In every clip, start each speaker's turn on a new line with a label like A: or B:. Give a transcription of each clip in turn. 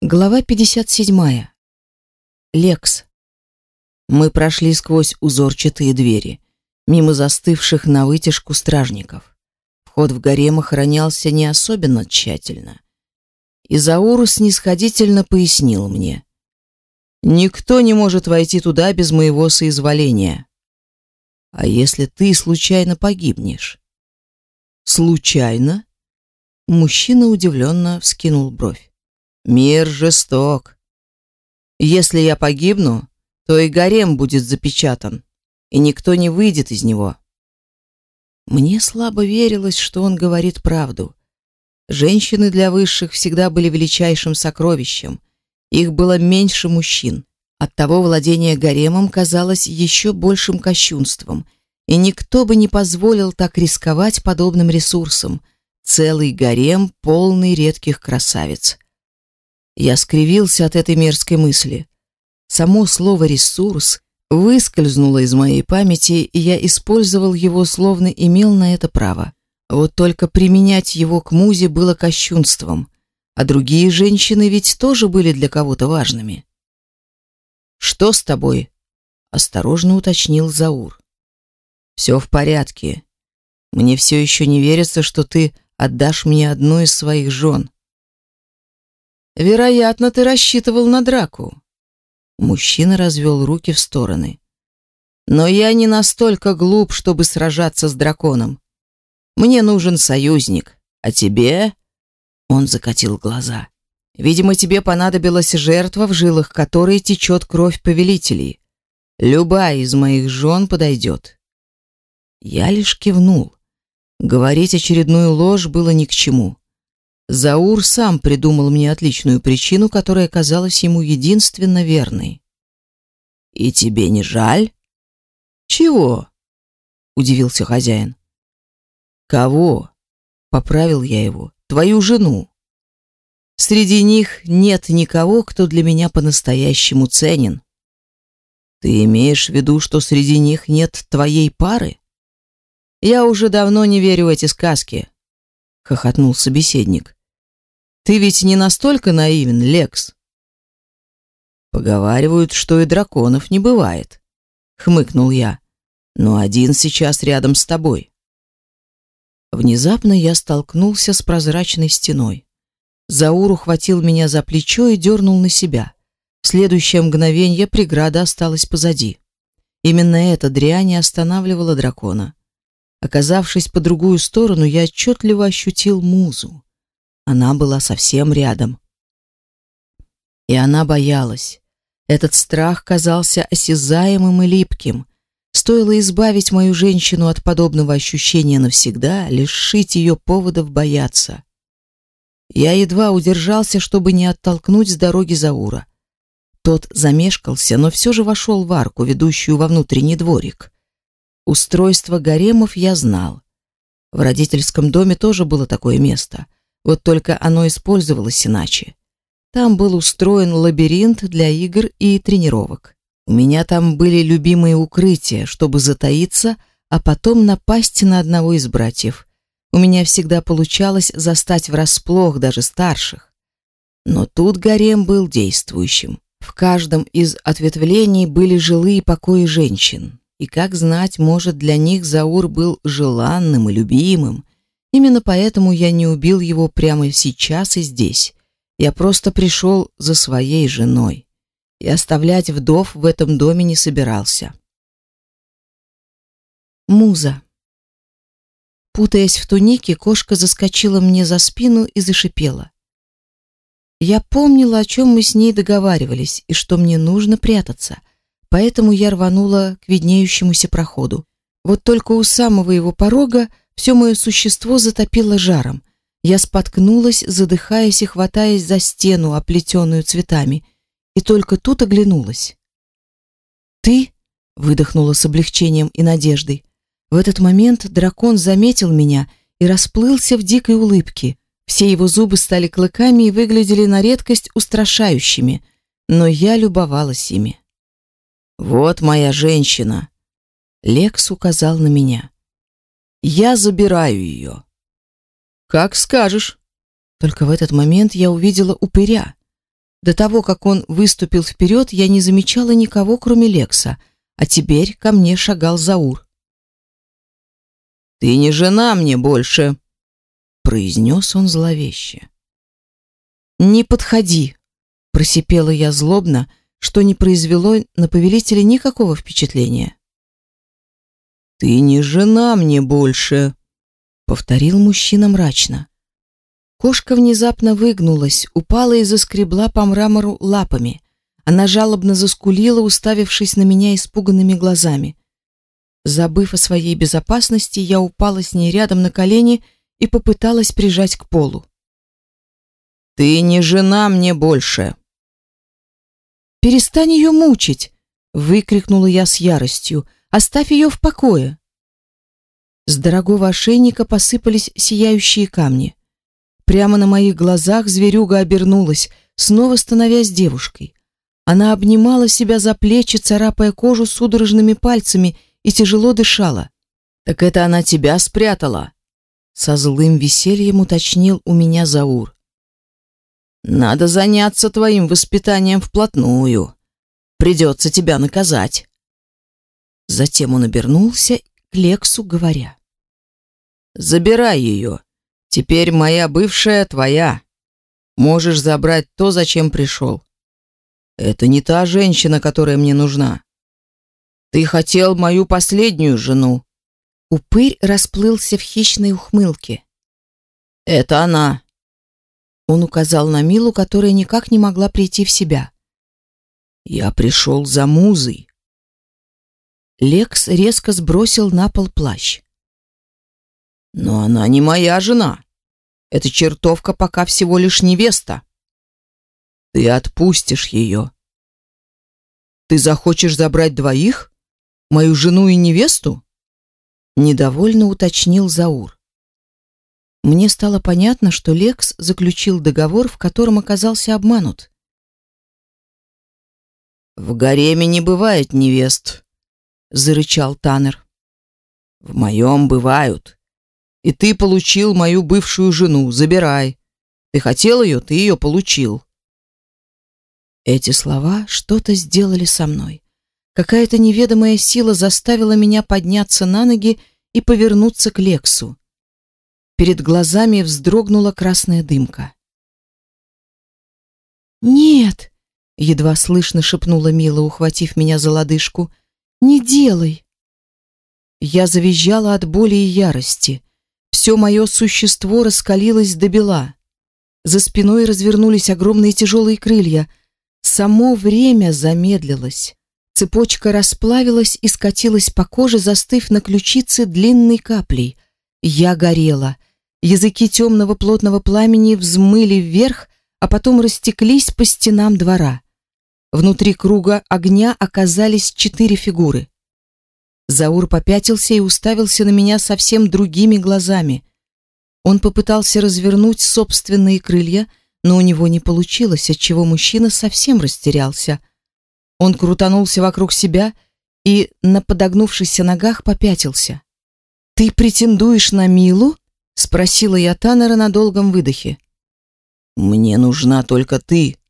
A: Глава 57. Лекс. Мы прошли сквозь узорчатые двери, мимо застывших на вытяжку стражников. Вход в гарем охранялся не особенно тщательно. Изаур снисходительно пояснил мне. «Никто не может войти туда без моего соизволения. А если ты случайно погибнешь?» «Случайно?» Мужчина удивленно вскинул бровь. Мир жесток. Если я погибну, то и гарем будет запечатан, и никто не выйдет из него. Мне слабо верилось, что он говорит правду. Женщины для высших всегда были величайшим сокровищем. Их было меньше мужчин. Оттого владение гаремом казалось еще большим кощунством, и никто бы не позволил так рисковать подобным ресурсом. Целый гарем, полный редких красавиц. Я скривился от этой мерзкой мысли. Само слово «ресурс» выскользнуло из моей памяти, и я использовал его, словно имел на это право. Вот только применять его к музе было кощунством, а другие женщины ведь тоже были для кого-то важными. «Что с тобой?» — осторожно уточнил Заур. «Все в порядке. Мне все еще не верится, что ты отдашь мне одну из своих жен». Вероятно, ты рассчитывал на драку. Мужчина развел руки в стороны. Но я не настолько глуп, чтобы сражаться с драконом. Мне нужен союзник, а тебе Он закатил глаза. Видимо, тебе понадобилась жертва, в жилах которой течет кровь повелителей. Любая из моих жен подойдет. Я лишь кивнул. Говорить очередную ложь было ни к чему. Заур сам придумал мне отличную причину, которая казалась ему единственно верной. «И тебе не жаль?» «Чего?» — удивился хозяин. «Кого?» — поправил я его. «Твою жену. Среди них нет никого, кто для меня по-настоящему ценен. Ты имеешь в виду, что среди них нет твоей пары? Я уже давно не верю в эти сказки», — хохотнул собеседник. Ты ведь не настолько наивен, Лекс. Поговаривают, что и драконов не бывает, хмыкнул я. Но один сейчас рядом с тобой. Внезапно я столкнулся с прозрачной стеной. Заур ухватил меня за плечо и дернул на себя. В следующее мгновение преграда осталась позади. Именно эта дрянь останавливала дракона. Оказавшись по другую сторону, я отчетливо ощутил музу. Она была совсем рядом. И она боялась. Этот страх казался осязаемым и липким. Стоило избавить мою женщину от подобного ощущения навсегда, лишить ее поводов бояться. Я едва удержался, чтобы не оттолкнуть с дороги Заура. Тот замешкался, но все же вошел в арку, ведущую во внутренний дворик. Устройство гаремов я знал. В родительском доме тоже было такое место — вот только оно использовалось иначе. Там был устроен лабиринт для игр и тренировок. У меня там были любимые укрытия, чтобы затаиться, а потом напасть на одного из братьев. У меня всегда получалось застать врасплох даже старших. Но тут гарем был действующим. В каждом из ответвлений были жилые покои женщин. И как знать, может, для них Заур был желанным и любимым, Именно поэтому я не убил его прямо сейчас и здесь. Я просто пришел за своей женой. И оставлять вдов в этом доме не собирался. Муза. Путаясь в тунике, кошка заскочила мне за спину и зашипела. Я помнила, о чем мы с ней договаривались, и что мне нужно прятаться, поэтому я рванула к виднеющемуся проходу. Вот только у самого его порога все мое существо затопило жаром. Я споткнулась, задыхаясь и хватаясь за стену, оплетенную цветами, и только тут оглянулась. «Ты?» — выдохнула с облегчением и надеждой. В этот момент дракон заметил меня и расплылся в дикой улыбке. Все его зубы стали клыками и выглядели на редкость устрашающими, но я любовалась ими. «Вот моя женщина!» Лекс указал на меня. Я забираю ее». «Как скажешь». Только в этот момент я увидела упыря. До того, как он выступил вперед, я не замечала никого, кроме Лекса, а теперь ко мне шагал Заур.
B: «Ты не жена мне больше», —
A: произнес он зловеще. «Не подходи», — просипела я злобно, что не произвело на повелителя никакого впечатления.
B: «Ты не жена мне больше», —
A: повторил мужчина мрачно. Кошка внезапно выгнулась, упала и заскребла по мрамору лапами. Она жалобно заскулила, уставившись на меня испуганными глазами. Забыв о своей безопасности, я упала с ней рядом на колени и попыталась прижать к полу.
B: «Ты не жена мне больше!»
A: «Перестань ее мучить!» — выкрикнула я с яростью. «Оставь ее в покое!» С дорогого ошейника посыпались сияющие камни. Прямо на моих глазах зверюга обернулась, снова становясь девушкой. Она обнимала себя за плечи, царапая кожу судорожными пальцами и тяжело дышала.
B: «Так это она тебя спрятала?»
A: Со злым весельем уточнил у меня Заур.
B: «Надо заняться твоим воспитанием вплотную. Придется тебя наказать».
A: Затем он обернулся к Лексу, говоря.
B: «Забирай ее. Теперь моя бывшая твоя. Можешь забрать то, зачем пришел. Это не та женщина, которая мне нужна. Ты хотел мою последнюю жену.
A: Упырь расплылся в хищной ухмылке.
B: Это она.
A: Он указал на Милу, которая никак не могла прийти в себя.
B: Я пришел за музой.
A: Лекс резко сбросил на пол плащ.
B: Но она не моя жена. Эта чертовка пока всего лишь невеста. Ты отпустишь ее. Ты захочешь забрать двоих? Мою жену и невесту?
A: Недовольно уточнил Заур. Мне стало понятно, что Лекс заключил договор, в котором оказался обманут.
B: В гареме не бывает невест, зарычал Таннер. В моем бывают. И ты получил мою бывшую жену. Забирай. Ты хотел ее, ты ее получил.
A: Эти слова что-то сделали со мной. Какая-то неведомая сила заставила меня подняться на ноги и повернуться к Лексу. Перед глазами вздрогнула красная дымка. «Нет!» — едва слышно шепнула Мила, ухватив меня за лодыжку. «Не делай!» Я завизжала от боли и ярости. Все мое существо раскалилось до бела. За спиной развернулись огромные тяжелые крылья. Само время замедлилось. Цепочка расплавилась и скатилась по коже, застыв на ключице длинной каплей. Я горела. Языки темного плотного пламени взмыли вверх, а потом растеклись по стенам двора. Внутри круга огня оказались четыре фигуры. Заур попятился и уставился на меня совсем другими глазами. Он попытался развернуть собственные крылья, но у него не получилось, отчего мужчина совсем растерялся. Он крутанулся вокруг себя и на подогнувшихся ногах попятился. «Ты претендуешь на Милу?» — спросила я Таннера на долгом выдохе.
B: «Мне нужна только ты», —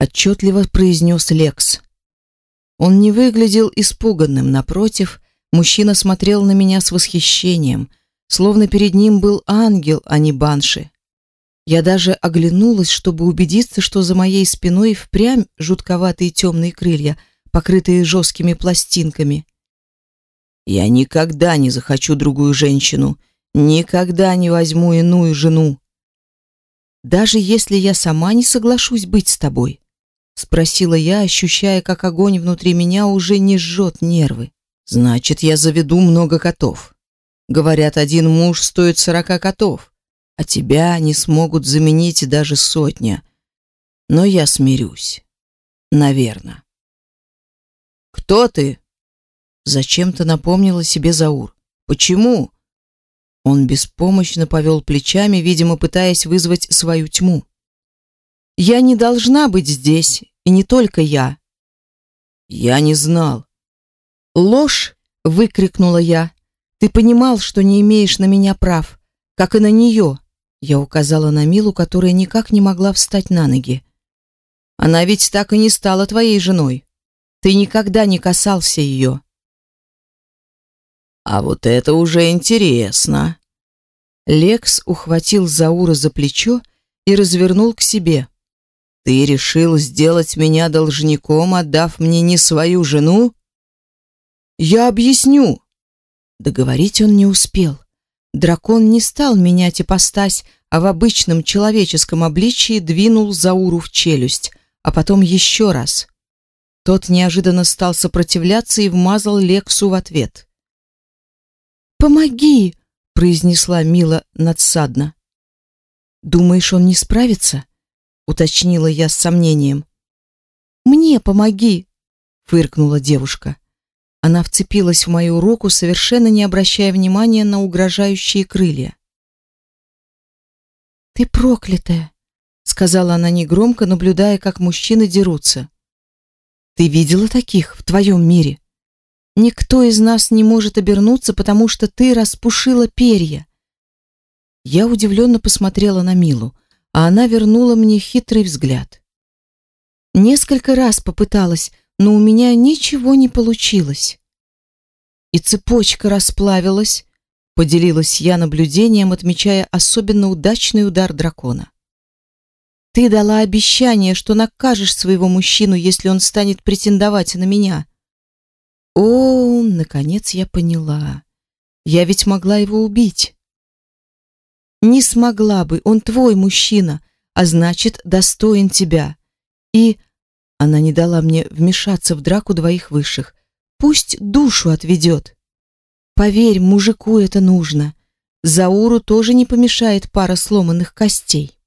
B: отчетливо произнес Лекс.
A: Он не выглядел испуганным, напротив, Мужчина смотрел на меня с восхищением, словно перед ним был ангел, а не банши. Я даже оглянулась, чтобы убедиться, что за моей спиной впрямь жутковатые темные крылья, покрытые жесткими пластинками.
B: Я никогда не захочу другую женщину, никогда не возьму иную жену.
A: Даже если я сама не соглашусь быть с тобой, спросила я, ощущая, как огонь внутри меня уже не жжет нервы.
B: Значит, я заведу много котов. Говорят, один муж стоит сорока котов, а тебя не смогут заменить даже сотня. Но я смирюсь. Наверно. Кто ты? Зачем-то напомнила себе Заур. Почему? Он беспомощно повел плечами, видимо, пытаясь вызвать свою тьму.
A: Я не должна быть здесь, и не только я.
B: Я не знал.
A: «Ложь!» — выкрикнула я. «Ты понимал, что не имеешь на меня прав, как и на нее!» Я указала на Милу, которая никак не могла встать на ноги. Она ведь так и не стала твоей женой. Ты никогда не касался ее. А вот это уже интересно. Лекс ухватил Заура за плечо и развернул к себе. Ты решил сделать меня должником, отдав мне не свою жену? Я объясню. Договорить он не успел. Дракон не стал менять ипостась, а в обычном человеческом обличии двинул Зауру в челюсть, а потом еще раз. Тот неожиданно стал сопротивляться и вмазал Лексу в ответ.
B: «Помоги!» — произнесла Мила надсадно. «Думаешь, он не справится?» — уточнила я с сомнением. «Мне помоги!» — фыркнула девушка. Она вцепилась в мою руку, совершенно не обращая внимания на угрожающие крылья. «Ты проклятая!» — сказала она негромко, наблюдая, как мужчины дерутся. «Ты видела таких в твоем мире? Никто из нас не может обернуться, потому что ты распушила перья». Я удивленно посмотрела на Милу, а она вернула мне хитрый взгляд. Несколько раз попыталась, но у меня ничего не получилось. И цепочка расплавилась, поделилась я наблюдением, отмечая особенно удачный удар дракона. Ты дала обещание, что накажешь своего мужчину, если он станет претендовать на меня. О, наконец я поняла. Я ведь могла его убить. Не смогла бы, он твой мужчина, а значит, достоин тебя. И она не дала мне вмешаться в драку двоих высших. Пусть душу отведет. Поверь, мужику это нужно. Зауру тоже не помешает пара сломанных костей.